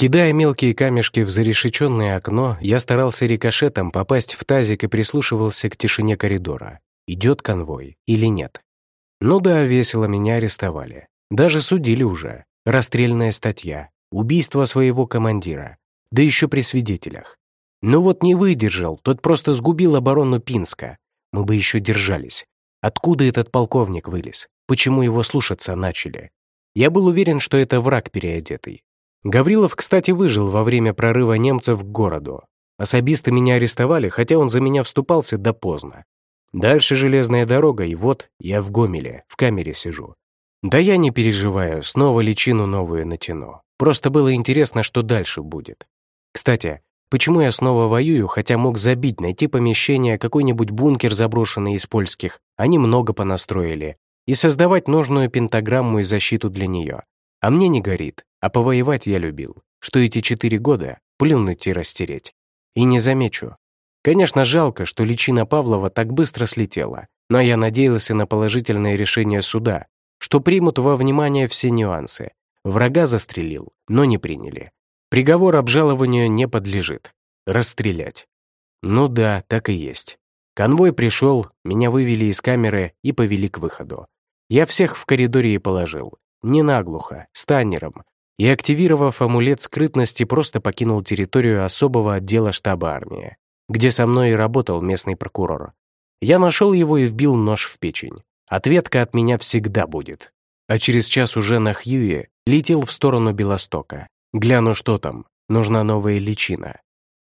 Кидая мелкие камешки в зарешеченное окно, я старался рикошетом попасть в тазик и прислушивался к тишине коридора. Идет конвой или нет? Ну да, весело меня арестовали. Даже судили уже. Расстрельная статья. Убийство своего командира. Да еще при свидетелях. Ну вот не выдержал, тот просто сгубил оборону Пинска. Мы бы еще держались. Откуда этот полковник вылез? Почему его слушаться начали? Я был уверен, что это враг переодетый. Гаврилов, кстати, выжил во время прорыва немцев к городу. Особисты меня арестовали, хотя он за меня вступался да поздно. Дальше железная дорога, и вот я в Гомеле, в камере сижу. Да я не переживаю, снова личину новую натяну. Просто было интересно, что дальше будет. Кстати, почему я снова воюю, хотя мог забить, найти помещение, какой-нибудь бункер заброшенный из польских, они много понастроили, и создавать нужную пентаграмму и защиту для нее. А мне не горит, а повоевать я любил, что эти четыре года плюнуть и растереть. И не замечу. Конечно, жалко, что личина Павлова так быстро слетела, но я надеялся на положительное решение суда, что примут во внимание все нюансы. Врага застрелил, но не приняли. Приговор обжалованию не подлежит. Расстрелять. Ну да, так и есть. Конвой пришел, меня вывели из камеры и повели к выходу. Я всех в коридоре и положил. Не наглухо, с таннером. И, активировав амулет скрытности, просто покинул территорию особого отдела штаба армии, где со мной и работал местный прокурор. Я нашел его и вбил нож в печень. Ответка от меня всегда будет. А через час уже на Хьюе летел в сторону Белостока. Гляну, что там. Нужна новая личина.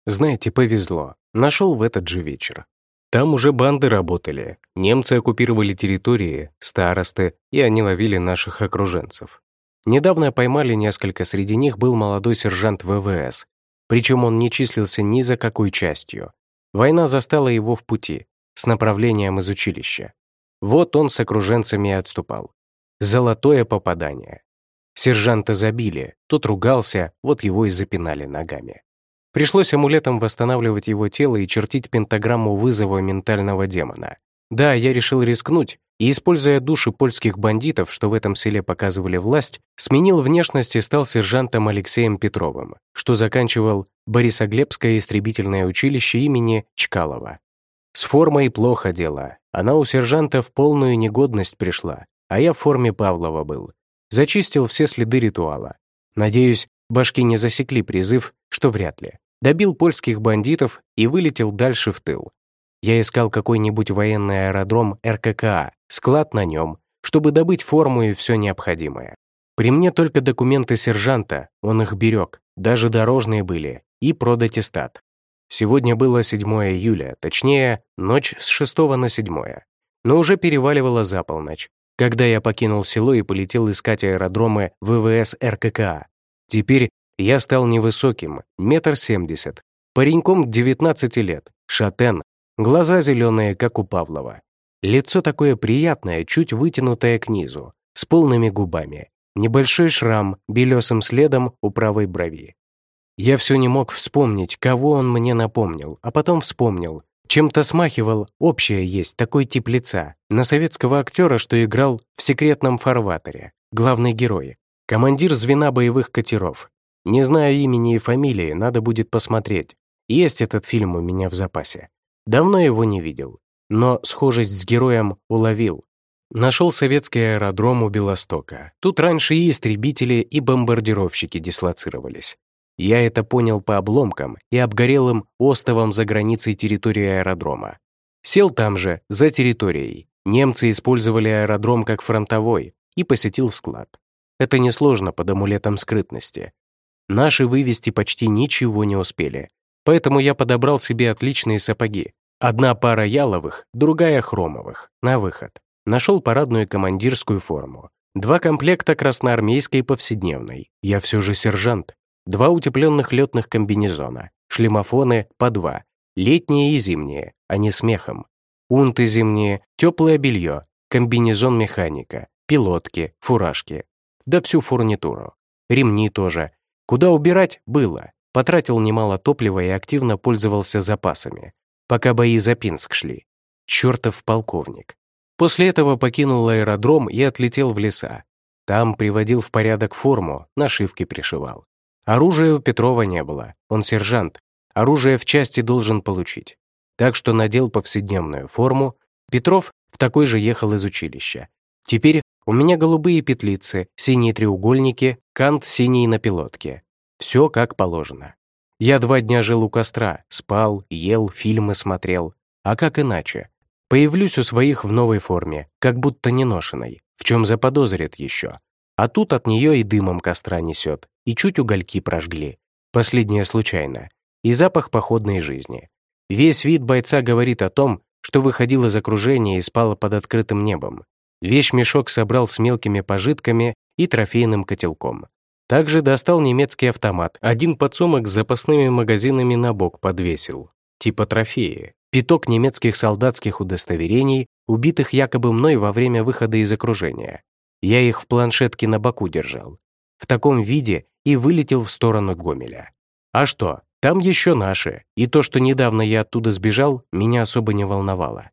Знаете, повезло. Нашел в этот же вечер. Там уже банды работали. Немцы оккупировали территории, старосты, и они ловили наших окруженцев. Недавно поймали несколько, среди них был молодой сержант ВВС. Причем он не числился ни за какой частью. Война застала его в пути, с направлением из училища. Вот он с окруженцами отступал. Золотое попадание. Сержанта забили, тот ругался, вот его и запинали ногами. Пришлось амулетом восстанавливать его тело и чертить пентаграмму вызова ментального демона. Да, я решил рискнуть, и, используя души польских бандитов, что в этом селе показывали власть, сменил внешность и стал сержантом Алексеем Петровым, что заканчивал Борисоглебское истребительное училище имени Чкалова. С формой плохо дело. Она у сержанта в полную негодность пришла, а я в форме Павлова был. Зачистил все следы ритуала. Надеюсь, башки не засекли призыв, что вряд ли. Добил польских бандитов и вылетел дальше в тыл. Я искал какой-нибудь военный аэродром РККА, склад на нем, чтобы добыть форму и все необходимое. При мне только документы сержанта, он их берег, даже дорожные были, и продатистат. Сегодня было 7 июля, точнее, ночь с 6 на 7. Но уже переваливала за полночь, когда я покинул село и полетел искать аэродромы ВВС РККА. Теперь я стал невысоким, метр семьдесят, пареньком 19 лет, шатен, глаза зеленые, как у Павлова. Лицо такое приятное, чуть вытянутое к низу, с полными губами, небольшой шрам белесым следом у правой брови. Я все не мог вспомнить, кого он мне напомнил, а потом вспомнил. Чем-то смахивал, общее есть, такой тип лица, на советского актера, что играл в «Секретном фарватере», главный герой, командир звена боевых катеров. Не знаю имени и фамилии, надо будет посмотреть. Есть этот фильм у меня в запасе. Давно его не видел, но схожесть с героем уловил. Нашел советский аэродром у Белостока. Тут раньше и истребители, и бомбардировщики дислоцировались. Я это понял по обломкам и обгорелым остовам за границей территории аэродрома. Сел там же, за территорией. Немцы использовали аэродром как фронтовой и посетил склад. Это несложно под амулетом скрытности. Наши вывести почти ничего не успели, поэтому я подобрал себе отличные сапоги. Одна пара яловых, другая хромовых, на выход. Нашел парадную командирскую форму. Два комплекта красноармейской повседневной. Я все же сержант, два утепленных летных комбинезона, шлемофоны по два, летние и зимние, а не смехом, унты зимние, теплое белье, комбинезон механика, пилотки, фуражки, да всю фурнитуру. Ремни тоже. Куда убирать было. Потратил немало топлива и активно пользовался запасами, пока бои за Пинск шли. Чертов полковник. После этого покинул аэродром и отлетел в леса. Там приводил в порядок форму, нашивки пришивал. Оружия у Петрова не было, он сержант. Оружие в части должен получить. Так что надел повседневную форму. Петров в такой же ехал из училища. Теперь у меня голубые петлицы, синие треугольники, кант синий на пилотке. Все как положено. Я два дня жил у костра, спал, ел, фильмы смотрел. А как иначе? Появлюсь у своих в новой форме, как будто не ношенной, в чем заподозрят еще. А тут от нее и дымом костра несет, и чуть угольки прожгли. Последнее случайно. И запах походной жизни. Весь вид бойца говорит о том, что выходил из окружения и спал под открытым небом. Вещь мешок собрал с мелкими пожитками и трофейным котелком. Также достал немецкий автомат, один подсумок с запасными магазинами на бок подвесил, типа трофеи, пяток немецких солдатских удостоверений, убитых якобы мной во время выхода из окружения. Я их в планшетке на боку держал. В таком виде и вылетел в сторону Гомеля. А что, там еще наши, и то, что недавно я оттуда сбежал, меня особо не волновало.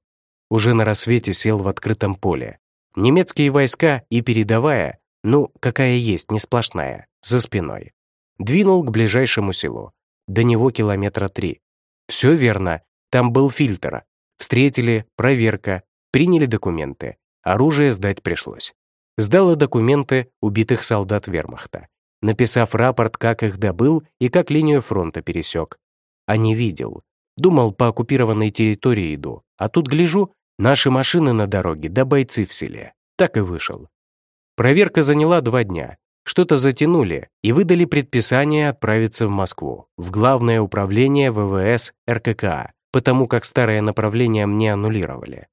Уже на рассвете сел в открытом поле. Немецкие войска и передовая, ну, какая есть, не сплошная, за спиной. Двинул к ближайшему селу. До него километра три. Все верно, там был фильтр. Встретили, проверка, приняли документы. Оружие сдать пришлось. Сдала документы убитых солдат вермахта, написав рапорт, как их добыл и как линию фронта пересек. А не видел. Думал, по оккупированной территории иду, а тут гляжу, наши машины на дороге, да бойцы в селе. Так и вышел. Проверка заняла два дня. Что-то затянули и выдали предписание отправиться в Москву, в Главное управление ВВС РККА, потому как старое направление мне аннулировали.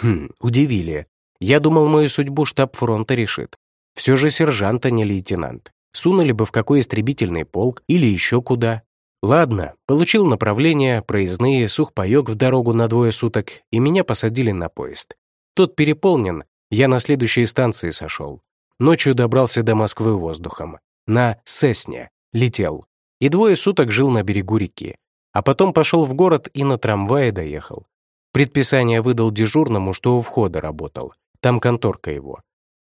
Хм, удивили. Я думал, мою судьбу штаб фронта решит. Все же сержант, а не лейтенант. Сунули бы в какой истребительный полк или еще куда. Ладно, получил направление, проездные, сухпайок в дорогу на двое суток, и меня посадили на поезд. Тот переполнен, я на следующей станции сошел. Ночью добрался до Москвы воздухом. На Сесне. Летел. И двое суток жил на берегу реки. А потом пошел в город и на трамвае доехал. Предписание выдал дежурному, что у входа работал. Там конторка его.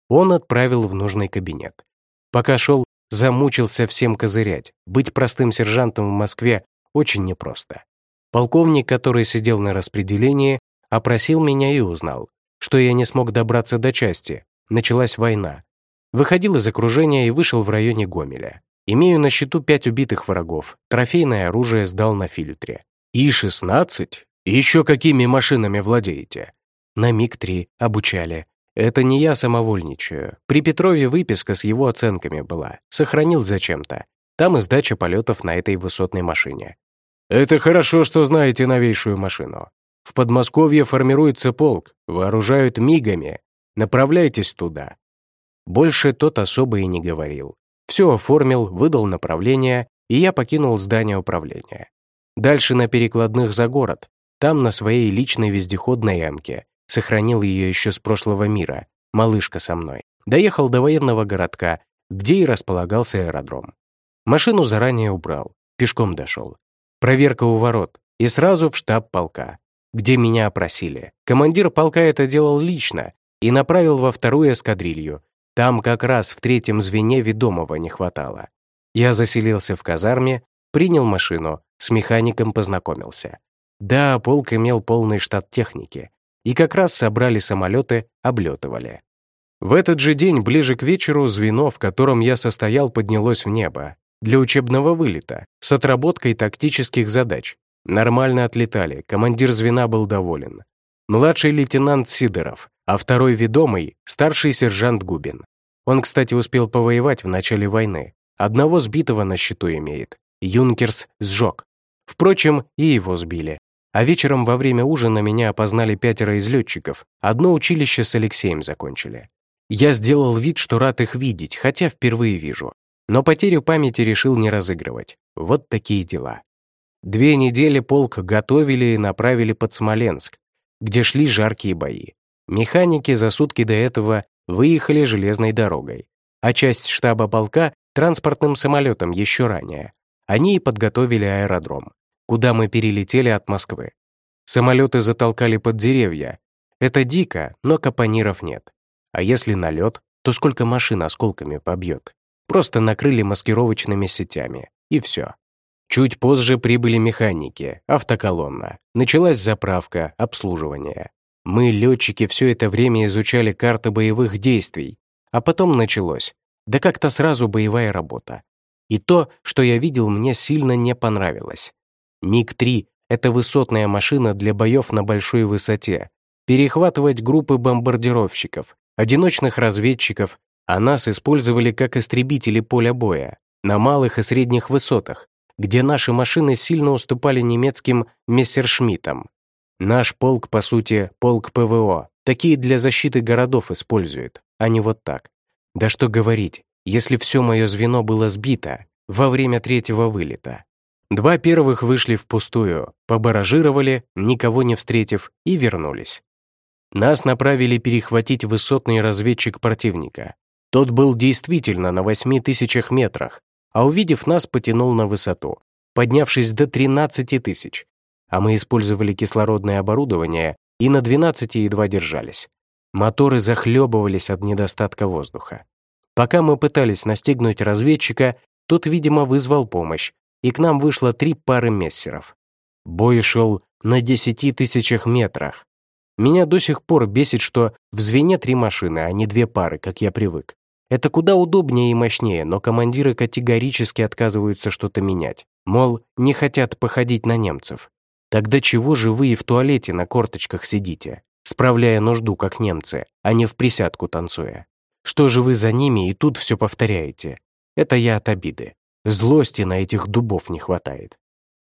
Он отправил в нужный кабинет. Пока шел, замучился всем козырять. Быть простым сержантом в Москве очень непросто. Полковник, который сидел на распределении, опросил меня и узнал, что я не смог добраться до части. Началась война. Выходил из окружения и вышел в районе Гомеля. Имею на счету пять убитых врагов. Трофейное оружие сдал на фильтре. И-16? Еще какими машинами владеете? На МиГ-3 обучали. Это не я самовольничаю. При Петрове выписка с его оценками была. Сохранил зачем-то. Там и сдача полетов на этой высотной машине. Это хорошо, что знаете новейшую машину. В Подмосковье формируется полк, вооружают мигами. Направляйтесь туда. Больше тот особо и не говорил. Все оформил, выдал направление, и я покинул здание управления. Дальше на перекладных за город. Там на своей личной вездеходной ямке. Сохранил ее еще с прошлого мира. Малышка со мной. Доехал до военного городка, где и располагался аэродром. Машину заранее убрал. Пешком дошел. Проверка у ворот. И сразу в штаб полка, где меня опросили. Командир полка это делал лично и направил во вторую эскадрилью, там как раз в третьем звене ведомого не хватало. Я заселился в казарме, принял машину, с механиком познакомился. Да, полк имел полный штат техники. И как раз собрали самолеты, облетывали. В этот же день, ближе к вечеру, звено, в котором я состоял, поднялось в небо для учебного вылета с отработкой тактических задач. Нормально отлетали, командир звена был доволен. Младший лейтенант Сидоров, а второй ведомый — старший сержант Губин. Он, кстати, успел повоевать в начале войны. Одного сбитого на счету имеет. Юнкерс сжег. Впрочем, и его сбили. А вечером во время ужина меня опознали пятеро из летчиков. Одно училище с Алексеем закончили. Я сделал вид, что рад их видеть, хотя впервые вижу. Но потерю памяти решил не разыгрывать. Вот такие дела. Две недели полк готовили и направили под Смоленск, где шли жаркие бои. Механики за сутки до этого выехали железной дорогой, а часть штаба полка — транспортным самолетом еще ранее. Они и подготовили аэродром, куда мы перелетели от Москвы. Самолеты затолкали под деревья. Это дико, но капониров нет. А если налет, то сколько машин осколками побьет? просто накрыли маскировочными сетями, и все. Чуть позже прибыли механики, автоколонна. Началась заправка, обслуживание. Мы, летчики, все это время изучали карты боевых действий, а потом началось. Да как-то сразу боевая работа. И то, что я видел, мне сильно не понравилось. МиГ-3 — это высотная машина для боев на большой высоте. Перехватывать группы бомбардировщиков, одиночных разведчиков, а нас использовали как истребители поля боя на малых и средних высотах, где наши машины сильно уступали немецким мессершмиттам. Наш полк, по сути, полк ПВО, такие для защиты городов использует, а не вот так. Да что говорить, если все мое звено было сбито во время третьего вылета. Два первых вышли впустую, побаражировали, никого не встретив, и вернулись. Нас направили перехватить высотный разведчик противника. Тот был действительно на восьми тысячах метрах, а увидев нас, потянул на высоту, поднявшись до 13 тысяч. А мы использовали кислородное оборудование и на 12 едва держались. Моторы захлебывались от недостатка воздуха. Пока мы пытались настигнуть разведчика, тот, видимо, вызвал помощь, и к нам вышло три пары мессеров. Бой шел на 10 тысячах метрах. Меня до сих пор бесит, что в звене три машины, а не две пары, как я привык. Это куда удобнее и мощнее, но командиры категорически отказываются что-то менять. Мол, не хотят походить на немцев. Тогда чего же вы и в туалете на корточках сидите, справляя нужду, как немцы, а не в присядку танцуя? Что же вы за ними и тут все повторяете? Это я от обиды. Злости на этих дубов не хватает.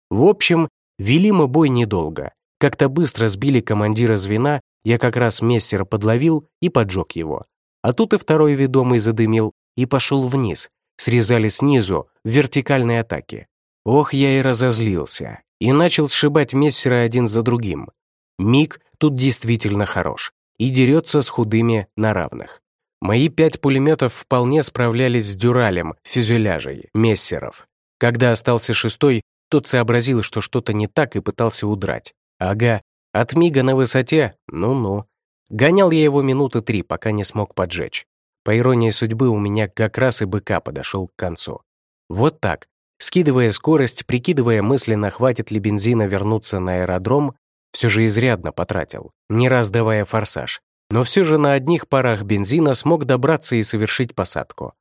В общем, вели мы бой недолго. Как-то быстро сбили командира звена, я как раз мессера подловил и поджег его. А тут и второй ведомый задымил и пошел вниз, срезали снизу, в вертикальной атаке. Ох, я и разозлился. И начал сшибать мессера один за другим. Миг тут действительно хорош и дерется с худыми на равных. Мои пять пулеметов вполне справлялись с дюралем, фюзеляжей, мессеров. Когда остался шестой, тот сообразил, что что-то не так и пытался удрать. Ага, от мига на высоте, ну-ну. Гонял я его минуты три, пока не смог поджечь. По иронии судьбы, у меня как раз и БК подошел к концу. Вот так, скидывая скорость, прикидывая мысленно, хватит ли бензина вернуться на аэродром, все же изрядно потратил, не раз давая форсаж. Но все же на одних парах бензина смог добраться и совершить посадку.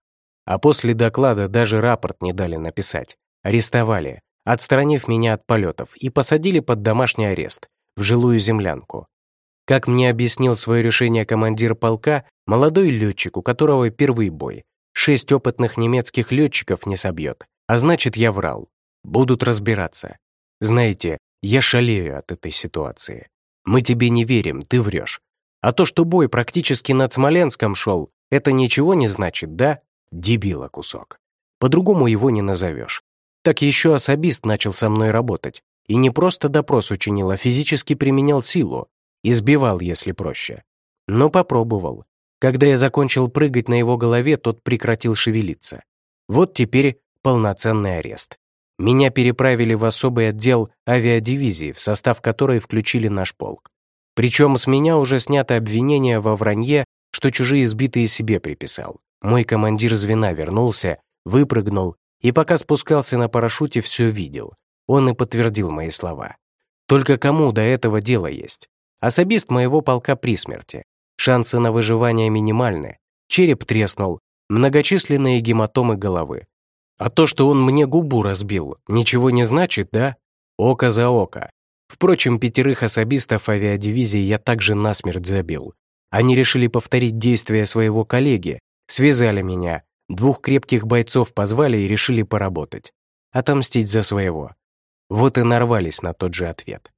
А после доклада даже рапорт не дали написать. Арестовали, отстранив меня от полетов, и посадили под домашний арест, в жилую землянку. Как мне объяснил свое решение командир полка, молодой летчик, у которого первый бой, шесть опытных немецких летчиков не собьет, а значит, я врал. Будут разбираться. Знаете, я шалею от этой ситуации. Мы тебе не верим, ты врешь. А то, что бой практически над Смоленском шел, это ничего не значит, да? Дебила кусок. По-другому его не назовешь. Так еще особист начал со мной работать. И не просто допрос учинил, а физически применял силу, Избивал, если проще. Но попробовал. Когда я закончил прыгать на его голове, тот прекратил шевелиться. Вот теперь полноценный арест. Меня переправили в особый отдел авиадивизии, в состав которой включили наш полк. Причем с меня уже снято обвинение во вранье, что чужие сбитые себе приписал. Мой командир звена вернулся, выпрыгнул, и пока спускался на парашюте, все видел. Он и подтвердил мои слова. Только кому до этого дело есть? Особист моего полка при смерти. Шансы на выживание минимальны. Череп треснул, многочисленные гематомы головы. А то, что он мне губу разбил, ничего не значит, да? Око за око. Впрочем, пятерых особистов авиадивизии я также насмерть забил. Они решили повторить действия своего коллеги, связали меня, двух крепких бойцов позвали и решили поработать. Отомстить за своего. Вот и нарвались на тот же ответ.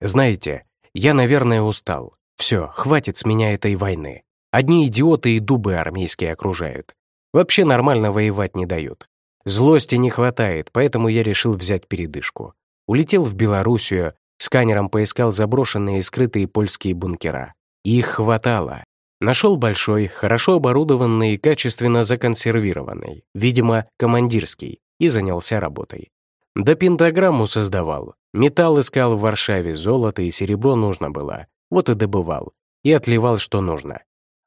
Знаете, я, наверное, устал. Все, хватит с меня этой войны. Одни идиоты и дубы армейские окружают. Вообще нормально воевать не дают. Злости не хватает, поэтому я решил взять передышку. Улетел в Белоруссию, сканером поискал заброшенные и скрытые польские бункера. Их хватало. Нашел большой, хорошо оборудованный и качественно законсервированный, видимо, командирский, и занялся работой. Да пентаграмму создавал. Металл искал в Варшаве, золото и серебро нужно было. Вот и добывал. И отливал, что нужно.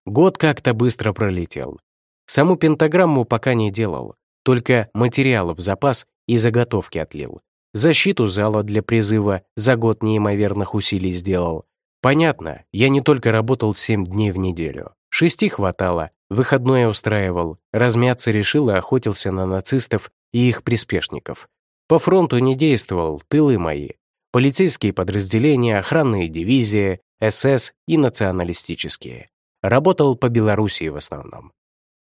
Год как-то быстро пролетел. Саму пентаграмму пока не делал, только материалов запас и заготовки отлил. Защиту зала для призыва за год неимоверных усилий сделал. Понятно, я не только работал 7 дней в неделю. Шести хватало, выходное устраивал, размяться решил и охотился на нацистов и их приспешников. По фронту не действовал, тылы мои. Полицейские подразделения, охранные дивизии, СС и националистические. Работал по Белоруссии в основном.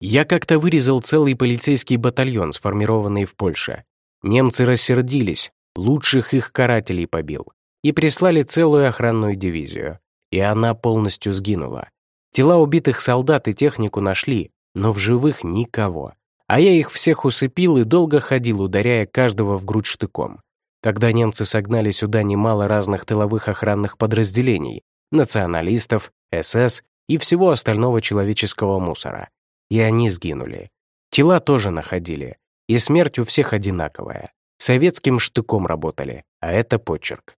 Я как-то вырезал целый полицейский батальон, сформированный в Польше. Немцы рассердились, лучших их карателей побил, и прислали целую охранную дивизию. И она полностью сгинула. Тела убитых солдат и технику нашли, но в живых никого. А я их всех усыпил и долго ходил, ударяя каждого в грудь штыком. Когда немцы согнали сюда немало разных тыловых охранных подразделений, националистов, СС и всего остального человеческого мусора. И они сгинули. Тела тоже находили. И смерть у всех одинаковая. Советским штыком работали, а это почерк.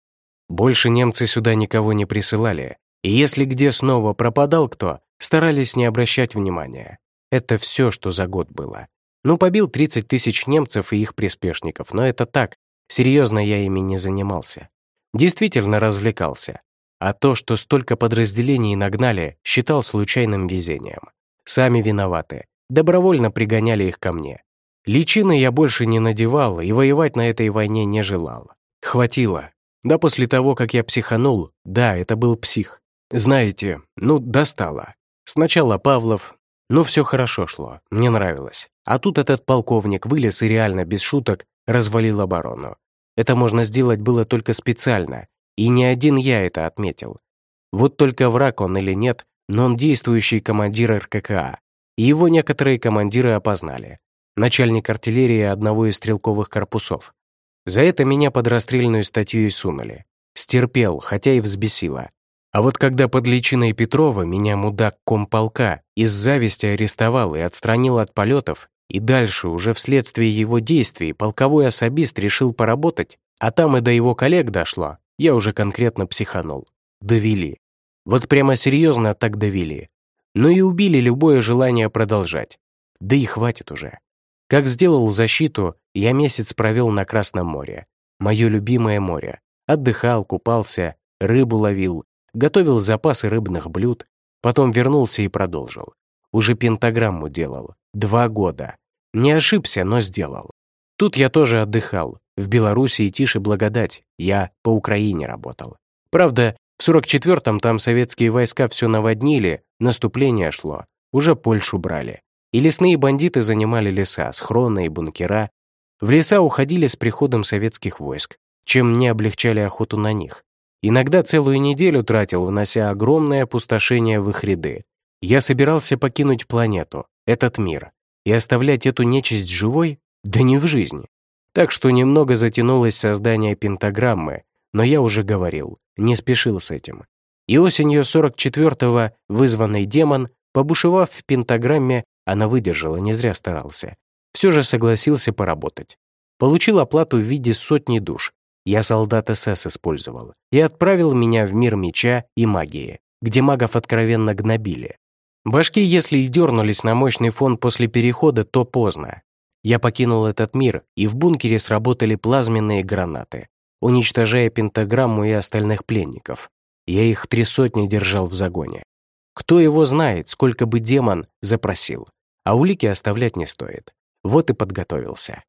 Больше немцы сюда никого не присылали. И если где снова пропадал кто, старались не обращать внимания. Это все, что за год было. Ну, побил 30 тысяч немцев и их приспешников, но это так. Серьезно я ими не занимался. Действительно развлекался. А то, что столько подразделений нагнали, считал случайным везением. Сами виноваты. Добровольно пригоняли их ко мне. Личины я больше не надевал и воевать на этой войне не желал. Хватило. Да после того, как я психанул, да, это был псих. Знаете, ну, достало. Сначала Павлов, ну, все хорошо шло, мне нравилось. А тут этот полковник вылез и реально, без шуток, развалил оборону. Это можно сделать было только специально, и не один я это отметил. Вот только враг он или нет, но он действующий командир РККА, и его некоторые командиры опознали. Начальник артиллерии одного из стрелковых корпусов. За это меня под расстрельную статью и сунули. Стерпел, хотя и взбесило. А вот когда под личиной Петрова меня мудак комполка из зависти арестовал и отстранил от полетов, и дальше, уже вследствие его действий, полковой особист решил поработать, а там и до его коллег дошло, я уже конкретно психанул. Довели. Вот прямо серьезно так довели. Ну и убили любое желание продолжать. Да и хватит уже. Как сделал защиту, я месяц провел на Красном море. Мое любимое море. Отдыхал, купался, рыбу ловил, готовил запасы рыбных блюд, потом вернулся и продолжил. Уже пентаграмму делал. Два года. Не ошибся, но сделал. Тут я тоже отдыхал. В Белоруссии тише благодать. Я по Украине работал. Правда, в 44-м там советские войска все наводнили, наступление шло. Уже Польшу брали. И лесные бандиты занимали леса, схроны и бункера. В леса уходили с приходом советских войск, чем не облегчали охоту на них. Иногда целую неделю тратил, внося огромное опустошение в их ряды. Я собирался покинуть планету, этот мир, и оставлять эту нечисть живой? Да не в жизни. Так что немного затянулось создание пентаграммы, но я уже говорил, не спешил с этим. И осенью 44-го вызванный демон, побушевав в пентаграмме, она выдержала, не зря старался. Все же согласился поработать. Получил оплату в виде сотни душ. Я солдат СС использовал. И отправил меня в мир меча и магии, где магов откровенно гнобили. Башки, если и дернулись на мощный фон после перехода, то поздно. Я покинул этот мир, и в бункере сработали плазменные гранаты, уничтожая пентаграмму и остальных пленников. Я их три сотни держал в загоне. Кто его знает, сколько бы демон запросил. А улики оставлять не стоит. Вот и подготовился.